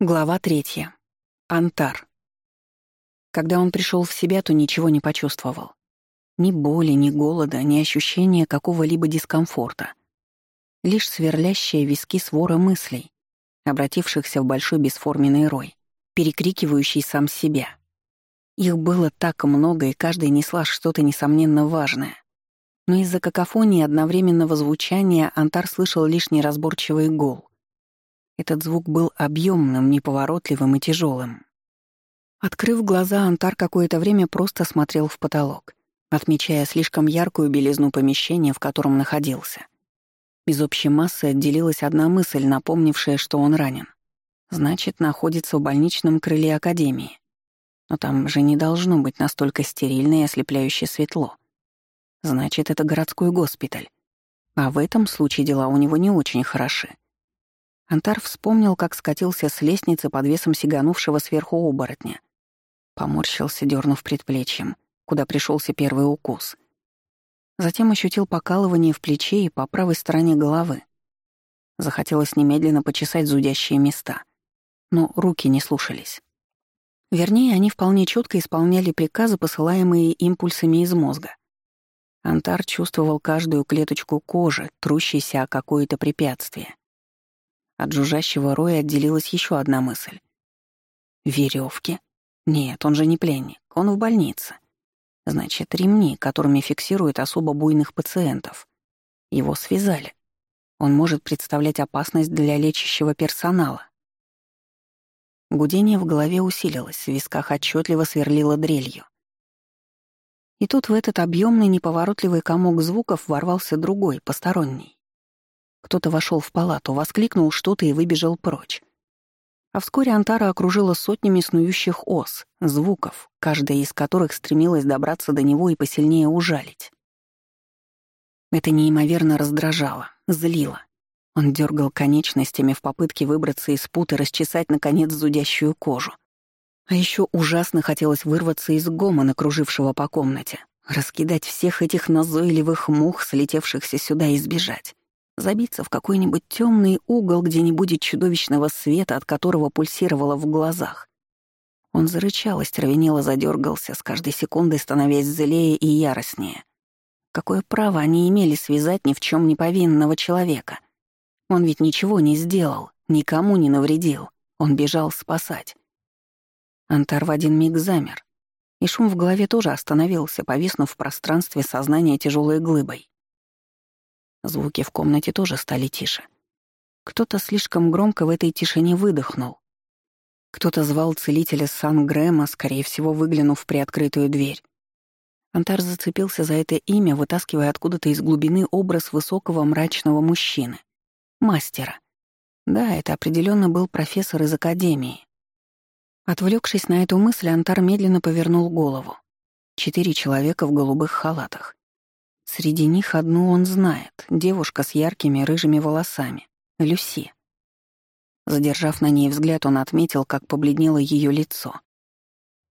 Глава третья. Антар. Когда он пришел в себя, то ничего не почувствовал. Ни боли, ни голода, ни ощущения какого-либо дискомфорта. Лишь сверлящие виски свора мыслей, обратившихся в большой бесформенный рой, перекрикивающий сам себя. Их было так много, и каждая несла что-то несомненно важное. Но из-за какофонии одновременного звучания Антар слышал лишь неразборчивый гул — этот звук был объемным, неповоротливым и тяжелым. Открыв глаза, Антар какое-то время просто смотрел в потолок, отмечая слишком яркую белизну помещения, в котором находился. Из общей массы отделилась одна мысль, напомнившая, что он ранен. Значит, находится в больничном крыле Академии. Но там же не должно быть настолько стерильно и ослепляюще светло. Значит, это городской госпиталь. А в этом случае дела у него не очень хороши. Антар вспомнил, как скатился с лестницы под весом сиганувшего сверху оборотня. Поморщился, дернув предплечьем, куда пришелся первый укус. Затем ощутил покалывание в плече и по правой стороне головы. Захотелось немедленно почесать зудящие места. Но руки не слушались. Вернее, они вполне четко исполняли приказы, посылаемые импульсами из мозга. Антар чувствовал каждую клеточку кожи, трущейся о какое-то препятствие. От жужжащего роя отделилась еще одна мысль. Веревки? Нет, он же не пленник, он в больнице. Значит, ремни, которыми фиксируют особо буйных пациентов. Его связали. Он может представлять опасность для лечащего персонала. Гудение в голове усилилось, в висках отчетливо сверлило дрелью. И тут в этот объемный неповоротливый комок звуков ворвался другой, посторонний. Кто-то вошел в палату, воскликнул что-то и выбежал прочь. А вскоре Антара окружила сотнями снующих ос, звуков, каждая из которых стремилась добраться до него и посильнее ужалить. Это неимоверно раздражало, злило. Он дергал конечностями в попытке выбраться из пут и расчесать, наконец, зудящую кожу. А еще ужасно хотелось вырваться из гомона, кружившего по комнате, раскидать всех этих назойливых мух, слетевшихся сюда, и сбежать забиться в какой-нибудь темный угол, где не будет чудовищного света, от которого пульсировало в глазах. Он зарычал, остервенело задергался, с каждой секундой становясь злее и яростнее. Какое право они имели связать ни в чем не повинного человека? Он ведь ничего не сделал, никому не навредил. Он бежал спасать. Антар в один миг замер, и шум в голове тоже остановился, повиснув в пространстве сознания тяжелой глыбой. Звуки в комнате тоже стали тише. Кто-то слишком громко в этой тишине выдохнул. Кто-то звал целителя Сан Грэма, скорее всего, выглянув в приоткрытую дверь. Антар зацепился за это имя, вытаскивая откуда-то из глубины образ высокого мрачного мужчины. Мастера. Да, это определенно был профессор из академии. Отвлекшись на эту мысль, Антар медленно повернул голову. Четыре человека в голубых халатах. Среди них одну он знает — девушка с яркими рыжими волосами, Люси. Задержав на ней взгляд, он отметил, как побледнело ее лицо.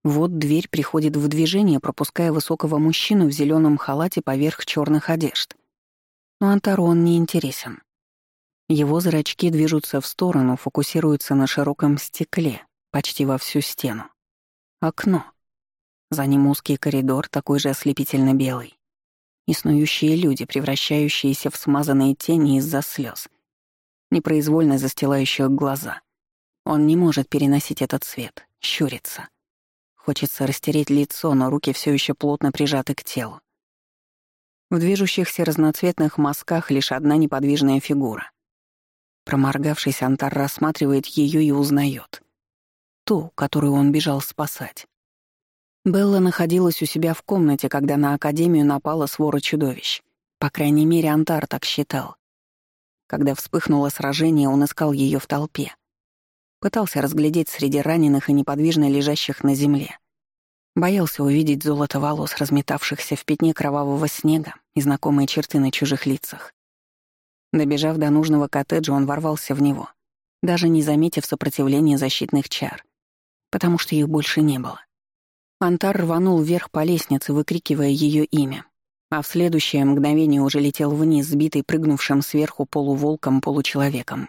Вот дверь приходит в движение, пропуская высокого мужчину в зеленом халате поверх черных одежд. Но Антару не интересен. Его зрачки движутся в сторону, фокусируются на широком стекле, почти во всю стену. Окно. За ним узкий коридор, такой же ослепительно белый и люди, превращающиеся в смазанные тени из-за слез, непроизвольно застилающих глаза. Он не может переносить этот свет, щурится. Хочется растереть лицо, но руки все еще плотно прижаты к телу. В движущихся разноцветных мазках лишь одна неподвижная фигура. Проморгавшись, Антар рассматривает ее и узнает. Ту, которую он бежал спасать. Белла находилась у себя в комнате, когда на Академию напала свора чудовищ. По крайней мере, Антар так считал. Когда вспыхнуло сражение, он искал ее в толпе. Пытался разглядеть среди раненых и неподвижно лежащих на земле. Боялся увидеть золото волос, разметавшихся в пятне кровавого снега и знакомые черты на чужих лицах. Добежав до нужного коттеджа, он ворвался в него, даже не заметив сопротивления защитных чар, потому что их больше не было. Антар рванул вверх по лестнице, выкрикивая ее имя, а в следующее мгновение уже летел вниз, сбитый прыгнувшим сверху полуволком-получеловеком.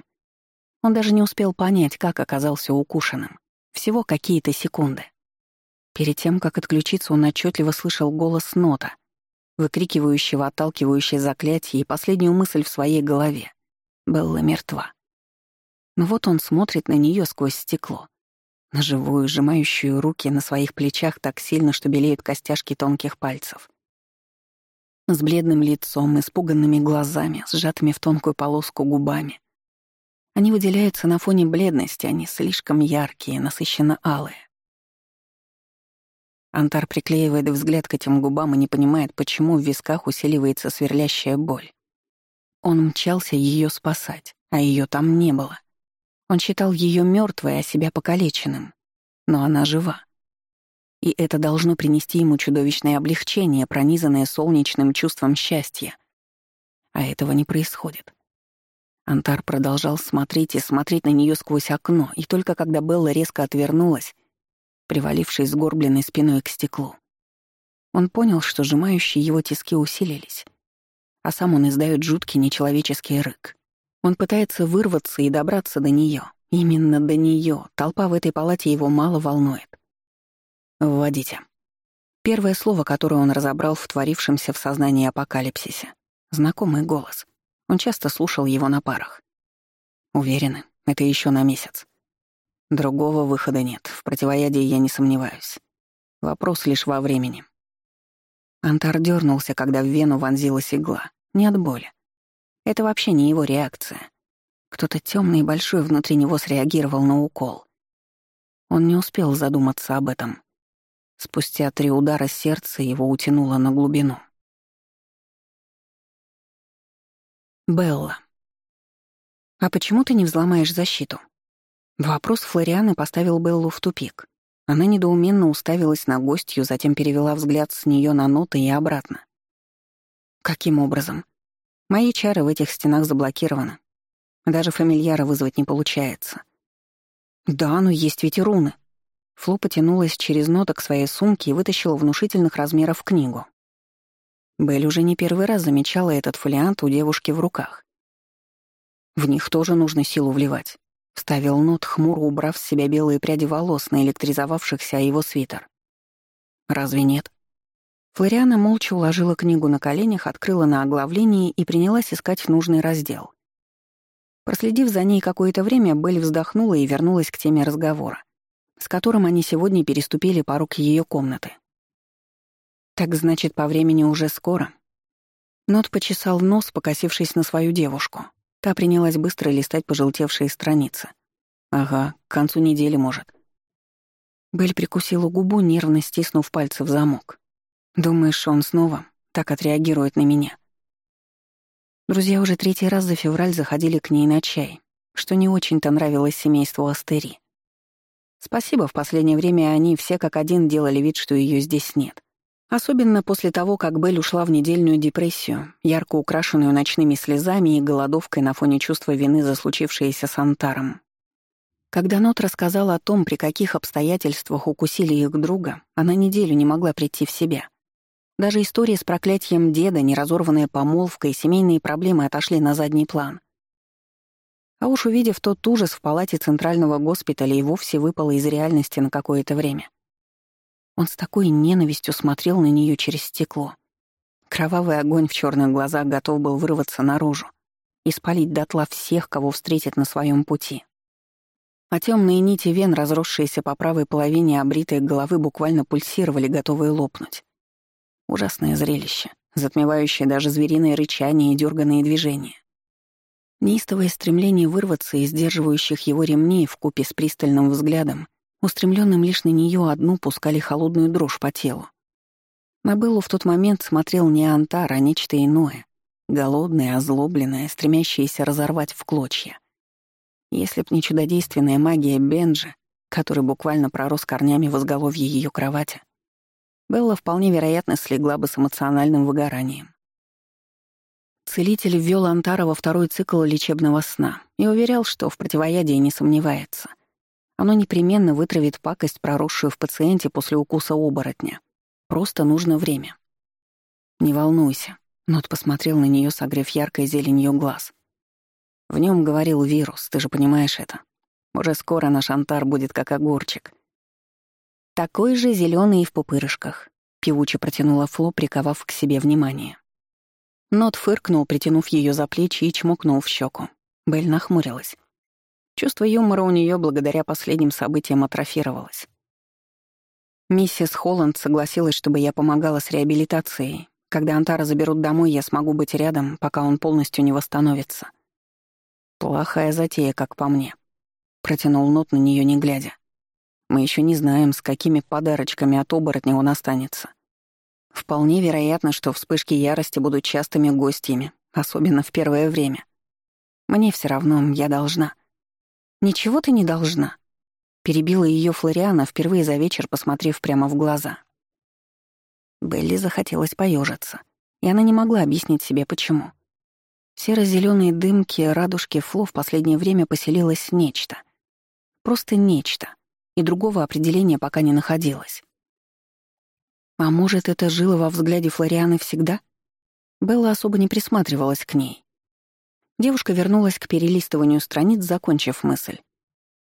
Он даже не успел понять, как оказался укушенным. Всего какие-то секунды. Перед тем, как отключиться, он отчетливо слышал голос Нота, выкрикивающего отталкивающее заклятие и последнюю мысль в своей голове. Белла мертва. Но вот он смотрит на нее сквозь стекло. На живую, сжимающую руки на своих плечах так сильно, что белеют костяшки тонких пальцев. С бледным лицом, испуганными глазами, сжатыми в тонкую полоску губами. Они выделяются на фоне бледности, они слишком яркие, насыщенно алые. Антар приклеивает взгляд к этим губам и не понимает, почему в висках усиливается сверлящая боль. Он мчался ее спасать, а ее там не было. Он считал ее мертвой, а себя покалеченным. Но она жива. И это должно принести ему чудовищное облегчение, пронизанное солнечным чувством счастья. А этого не происходит. Антар продолжал смотреть и смотреть на нее сквозь окно, и только когда Белла резко отвернулась, привалившись сгорбленной спиной к стеклу, он понял, что сжимающие его тиски усилились, а сам он издает жуткий нечеловеческий рык. Он пытается вырваться и добраться до нее. Именно до нее. Толпа в этой палате его мало волнует. «Вводите». Первое слово, которое он разобрал в творившемся в сознании апокалипсисе. Знакомый голос. Он часто слушал его на парах. Уверены, это еще на месяц. Другого выхода нет, в противоядии я не сомневаюсь. Вопрос лишь во времени. Антар дернулся, когда в вену вонзилась игла. Не от боли. Это вообще не его реакция. Кто-то темный и большой внутри него среагировал на укол. Он не успел задуматься об этом. Спустя три удара сердце его утянуло на глубину. Белла. «А почему ты не взломаешь защиту?» Вопрос Флорианы поставил Беллу в тупик. Она недоуменно уставилась на гостью, затем перевела взгляд с нее на ноты и обратно. «Каким образом?» Мои чары в этих стенах заблокированы. Даже фамильяра вызвать не получается. Да, но есть ведь и руны. Фло потянулась через нота к своей сумке и вытащила внушительных размеров книгу. Белль уже не первый раз замечала этот фолиант у девушки в руках. В них тоже нужно силу вливать. Вставил нот, хмуро убрав с себя белые пряди волос, наэлектризовавшихся о его свитер. Разве нет? Флориана молча уложила книгу на коленях, открыла на оглавлении и принялась искать нужный раздел. Проследив за ней какое-то время, Белль вздохнула и вернулась к теме разговора, с которым они сегодня переступили порог ее комнаты. «Так значит, по времени уже скоро?» Нот почесал нос, покосившись на свою девушку. Та принялась быстро листать пожелтевшие страницы. «Ага, к концу недели, может». Белль прикусила губу, нервно стиснув пальцы в замок. Думаешь, он снова так отреагирует на меня? Друзья уже третий раз за февраль заходили к ней на чай, что не очень-то нравилось семейству Астери. Спасибо, в последнее время они все как один делали вид, что ее здесь нет. Особенно после того, как Белль ушла в недельную депрессию, ярко украшенную ночными слезами и голодовкой на фоне чувства вины за случившееся с Антаром. Когда Нот рассказала о том, при каких обстоятельствах укусили их друга, она неделю не могла прийти в себя. Даже история с проклятием деда, неразорванная помолвка и семейные проблемы отошли на задний план. А уж увидев тот ужас в палате центрального госпиталя и вовсе выпало из реальности на какое-то время. Он с такой ненавистью смотрел на нее через стекло. Кровавый огонь в черных глазах готов был вырваться наружу и спалить дотла всех, кого встретит на своем пути. А темные нити вен, разросшиеся по правой половине обритой головы, буквально пульсировали, готовые лопнуть. Ужасное зрелище, затмевающее даже звериное рычание и дерганные движения. Неистовое стремление вырваться из сдерживающих его ремней в купе с пристальным взглядом, устремленным лишь на нее одну, пускали холодную дрожь по телу. На Беллу в тот момент смотрел не Антар, а нечто иное, голодное, озлобленное, стремящееся разорвать в клочья. Если б не чудодейственная магия Бенджи, который буквально пророс корнями в изголовье ее кровати, Белла вполне вероятно слегла бы с эмоциональным выгоранием. Целитель ввел Антара во второй цикл лечебного сна и уверял, что в противоядии не сомневается. Оно непременно вытравит пакость, проросшую в пациенте после укуса оборотня. Просто нужно время. «Не волнуйся», — Нот посмотрел на нее, согрев яркой зеленью глаз. В нем говорил вирус, ты же понимаешь это. Уже скоро наш антар будет как огурчик. Такой же зеленый и в пупырышках. Певуче протянула Фло, приковав к себе внимание. Нот фыркнул, притянув ее за плечи и чмокнул в щеку. Белль нахмурилась. Чувство юмора у нее благодаря последним событиям атрофировалось. Миссис Холланд согласилась, чтобы я помогала с реабилитацией. Когда Антара заберут домой, я смогу быть рядом, пока он полностью не восстановится. Плохая затея, как по мне. Протянул Нот на нее не глядя. Мы еще не знаем, с какими подарочками от оборотня он останется. Вполне вероятно, что вспышки ярости будут частыми гостями, особенно в первое время. Мне все равно, я должна. Ничего ты не должна. Перебила ее Флориана, впервые за вечер посмотрев прямо в глаза. Белли захотелось поежиться, и она не могла объяснить себе, почему. серо-зеленые дымки, радужки Фло в последнее время поселилось нечто. Просто нечто, и другого определения пока не находилось. А может, это жило во взгляде Флорианы всегда? Белла особо не присматривалась к ней. Девушка вернулась к перелистыванию страниц, закончив мысль.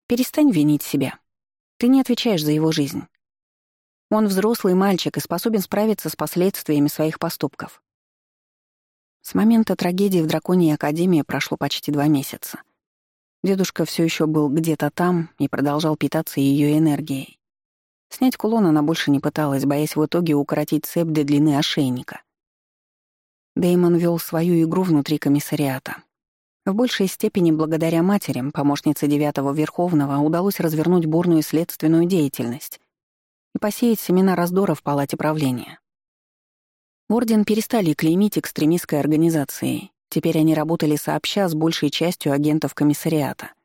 «Перестань винить себя. Ты не отвечаешь за его жизнь. Он взрослый мальчик и способен справиться с последствиями своих поступков. С момента трагедии в Драконьей Академии прошло почти два месяца. Дедушка все еще был где-то там и продолжал питаться ее энергией. Снять кулон она больше не пыталась, боясь в итоге укоротить цепь до длины ошейника. Деймон вел свою игру внутри комиссариата. В большей степени благодаря матерям, помощнице девятого Верховного, удалось развернуть бурную следственную деятельность и посеять семена раздора в палате правления. Орден перестали клеймить экстремистской организацией, теперь они работали сообща с большей частью агентов комиссариата —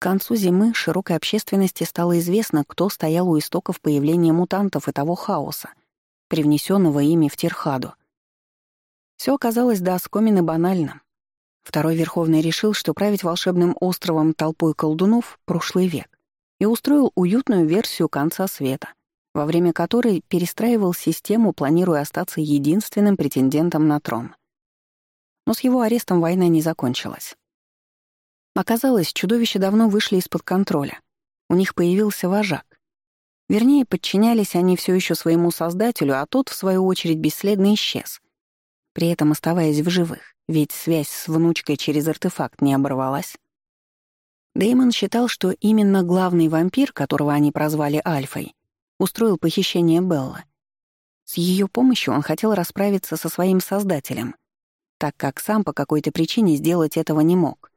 к концу зимы широкой общественности стало известно, кто стоял у истоков появления мутантов и того хаоса, привнесенного ими в Тирхаду. Все оказалось до оскомины банальным. Второй Верховный решил, что править волшебным островом толпой колдунов — прошлый век, и устроил уютную версию конца света, во время которой перестраивал систему, планируя остаться единственным претендентом на трон. Но с его арестом война не закончилась. Оказалось, чудовища давно вышли из-под контроля. У них появился вожак. Вернее, подчинялись они все еще своему создателю, а тот, в свою очередь, бесследно исчез. При этом оставаясь в живых, ведь связь с внучкой через артефакт не оборвалась. Дэймон считал, что именно главный вампир, которого они прозвали Альфой, устроил похищение Беллы. С ее помощью он хотел расправиться со своим создателем, так как сам по какой-то причине сделать этого не мог.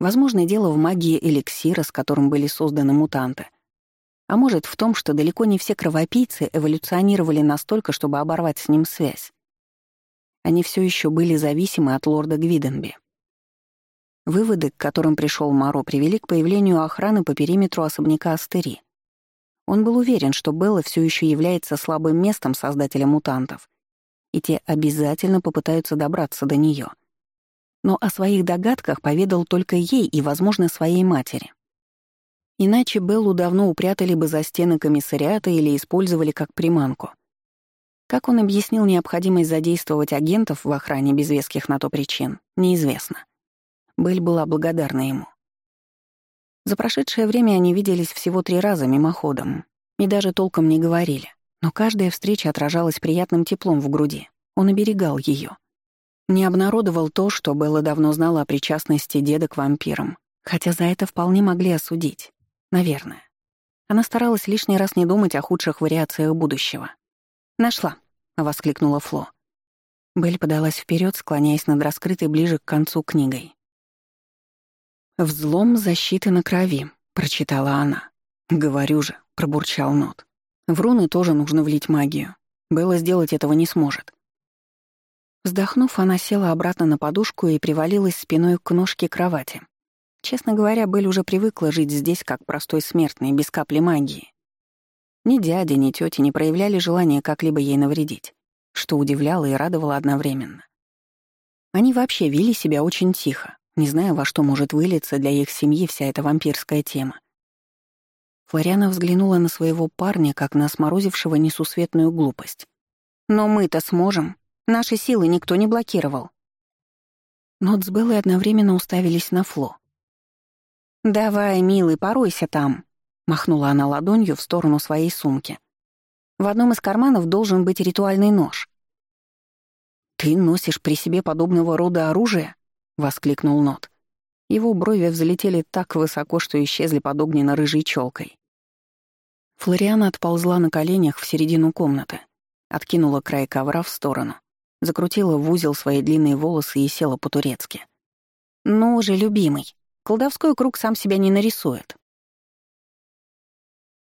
Возможно, дело в магии эликсира, с которым были созданы мутанты. А может, в том, что далеко не все кровопийцы эволюционировали настолько, чтобы оборвать с ним связь. Они все еще были зависимы от лорда Гвиденби. Выводы, к которым пришел Маро, привели к появлению охраны по периметру особняка Астери. Он был уверен, что Белла все еще является слабым местом создателя мутантов, и те обязательно попытаются добраться до нее — но о своих догадках поведал только ей и, возможно, своей матери. Иначе Беллу давно упрятали бы за стены комиссариата или использовали как приманку. Как он объяснил необходимость задействовать агентов в охране без веских на то причин, неизвестно. Белль была благодарна ему. За прошедшее время они виделись всего три раза мимоходом и даже толком не говорили, но каждая встреча отражалась приятным теплом в груди. Он оберегал ее. Не обнародовал то, что Белла давно знала о причастности деда к вампирам, хотя за это вполне могли осудить. Наверное. Она старалась лишний раз не думать о худших вариациях будущего. «Нашла», — воскликнула Фло. Белль подалась вперед, склоняясь над раскрытой ближе к концу книгой. «Взлом защиты на крови», — прочитала она. «Говорю же», — пробурчал Нот. «В руны тоже нужно влить магию. Белла сделать этого не сможет. Вздохнув, она села обратно на подушку и привалилась спиной к ножке кровати. Честно говоря, Белль уже привыкла жить здесь как простой смертный, без капли магии. Ни дядя, ни тетя не проявляли желания как-либо ей навредить, что удивляло и радовало одновременно. Они вообще вели себя очень тихо, не зная, во что может вылиться для их семьи вся эта вампирская тема. Флориана взглянула на своего парня, как на сморозившего несусветную глупость. «Но мы-то сможем», Наши силы никто не блокировал. Нот с Беллой одновременно уставились на Фло. «Давай, милый, поройся там», — махнула она ладонью в сторону своей сумки. «В одном из карманов должен быть ритуальный нож». «Ты носишь при себе подобного рода оружие?» — воскликнул Нот. Его брови взлетели так высоко, что исчезли под огненно-рыжей челкой. Флориана отползла на коленях в середину комнаты, откинула край ковра в сторону, закрутила в узел свои длинные волосы и села по-турецки. «Ну же, любимый, колдовской круг сам себя не нарисует.